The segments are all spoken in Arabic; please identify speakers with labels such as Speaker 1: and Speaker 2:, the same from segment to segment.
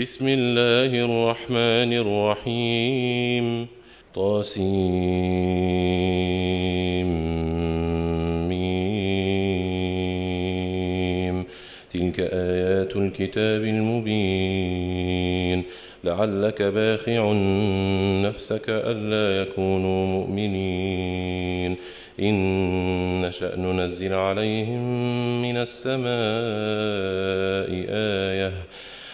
Speaker 1: بسم الله الرحمن الرحيم. طاسيم. تلك آيات الكتاب المبين. لعلك باخع نفسك ألا يكونوا مؤمنين. إن نشأ ننزل عليهم من السماء آية.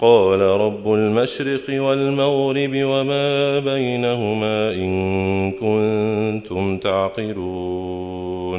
Speaker 1: قال رب المشرق والمغرب وما بينهما إن كنتم تعقلون.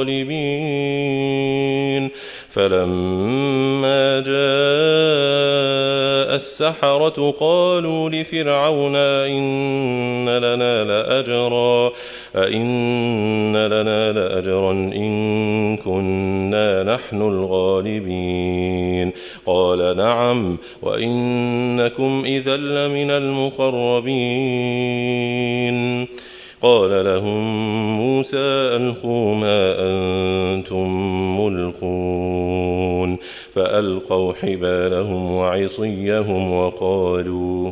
Speaker 1: فلما جاء السحرة قالوا لفرعون إن لنا لأجرا أئن لنا لأجرا إن كنا نحن الغالبين. قال نعم وإنكم إذا لمن المقربين. قال لهم موسى ألقوا ما أنتم ملقون فألقوا حبالهم وعصيهم وقالوا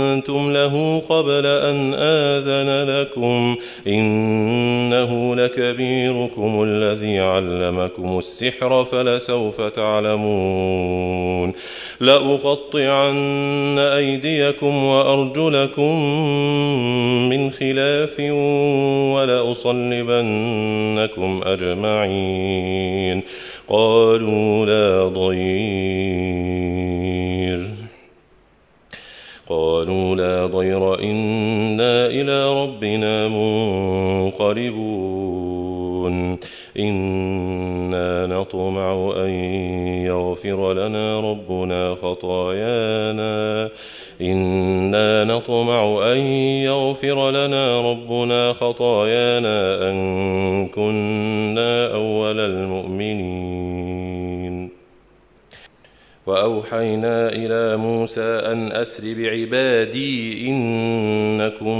Speaker 1: آمنتم له قبل أن آذن لكم إنه لكبيركم الذي علمكم السحر فلسوف تعلمون لأقطعن أيديكم وأرجلكم من خلاف ولأصلبنكم أجمعين قالوا لا ضير قالوا لا ضير إنا إلى ربنا منقلبون. إنا نطمع أن يغفر لنا ربنا خطايانا. إنا نطمع أن يغفر لنا ربنا خطايانا أن كنا أول المؤمنين. وأوحينا إلى موسى أن أسر بعبادي إنكم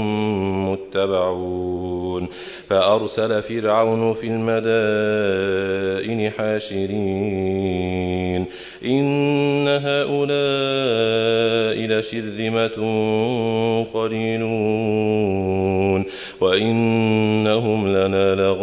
Speaker 1: متبعون. فأرسل فرعون في المدائن حاشرين. إن هؤلاء لشرذمة قليلون. وإنهم لنا لغائظون.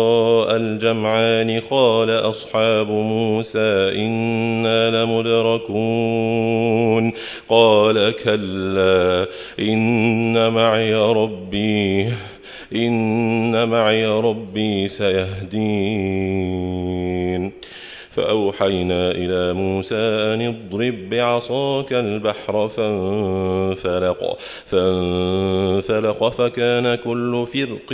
Speaker 1: الجمعان قال أصحاب موسى إنا لمدركون قال كلا إن معي ربي إن معي ربي سيهدين. فأوحينا إلى موسى أن اضرب بعصاك البحر فانفلق فانفلق فكان كل فرق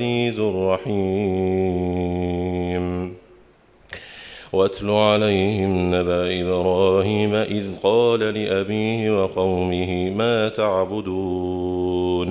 Speaker 1: الرحيم. واتل عليهم نبأ إبراهيم إذ قال لأبيه وقومه ما تعبدون؟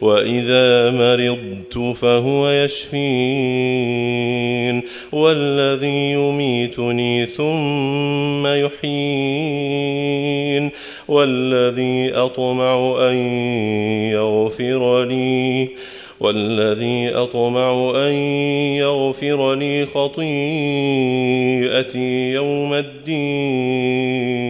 Speaker 1: وإذا مرضت فهو يشفين والذي يميتني ثم يحيين والذي أطمع أن يغفر لي والذي أطمع أن يغفر لي خطيئتي يوم الدين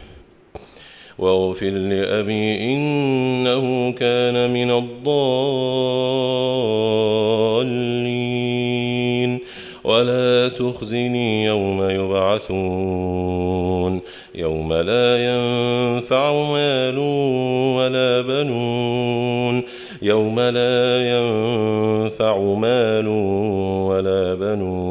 Speaker 1: واغفر لأبي إنه كان من الضالين. ولا تخزني يوم يبعثون. يوم لا ينفع مال ولا بنون. يوم لا ينفع مال ولا بنون.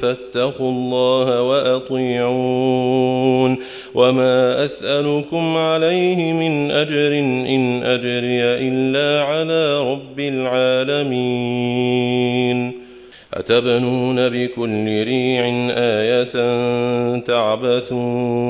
Speaker 1: فاتقوا الله وأطيعون وما أسألكم عليه من أجر إن أجري إلا على رب العالمين. أتبنون بكل ريع آية تعبثون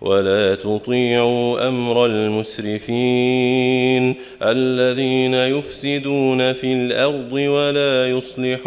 Speaker 1: ولا تطيعوا أمر المسرفين الذين يفسدون في الأرض ولا يصلحون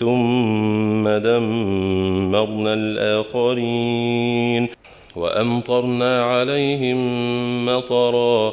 Speaker 1: ثم دمرنا الآخرين وأمطرنا عليهم مطرا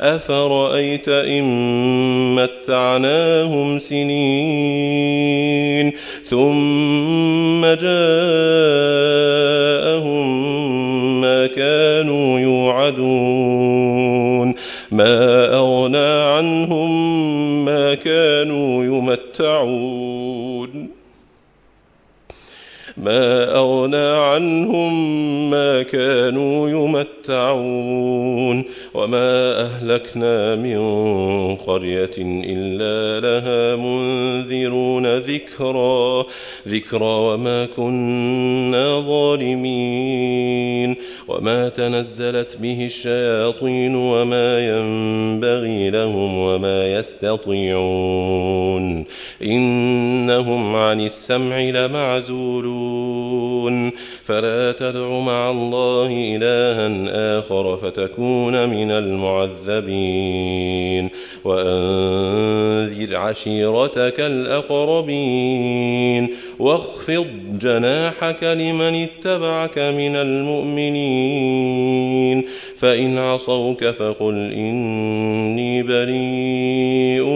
Speaker 1: أفرأيت إن متعناهم سنين ثم جاءهم ما كانوا يوعدون ما أغنى عنهم ما كانوا يمتعون ما أغنى عنهم ما كانوا يمتعون يتمتعون وما أهلكنا من قرية إلا لها منذرون ذكرى ذكرى وما كنا ظالمين. وما تنزلت به الشياطين وما ينبغي لهم وما يستطيعون. إنهم عن السمع لمعزولون. فلا تدع مع الله إلها آخر فتكون من المعذبين. وأنذر عشيرتك الأقربين. واخفض جناحك لمن اتبعك من المؤمنين. فإن عصوك فقل إني بريء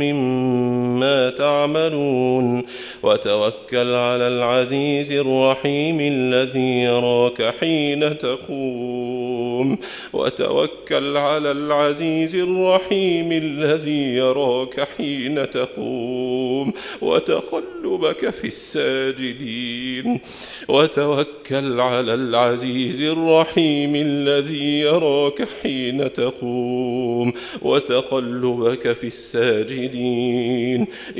Speaker 1: مما تعملون. وتوكل على العزيز الرحيم الذي يراك حين تقوم. وتوكل على العزيز الرحيم الذي يراك حين تقوم. وتقلبك في الساجدين. وتوكل على العزيز الرحيم الذي يراك حين تقوم. وتقلبك في الساجدين.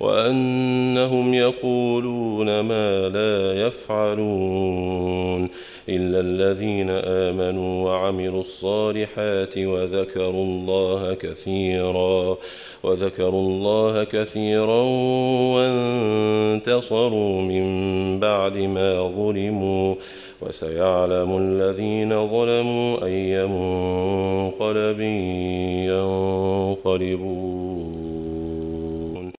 Speaker 1: وأنهم يقولون ما لا يفعلون إلا الذين آمنوا وعملوا الصالحات وذكروا الله كثيرا وذكروا الله كثيرا وانتصروا من بعد ما ظلموا وسيعلم الذين ظلموا أي منقلب ينقلبون.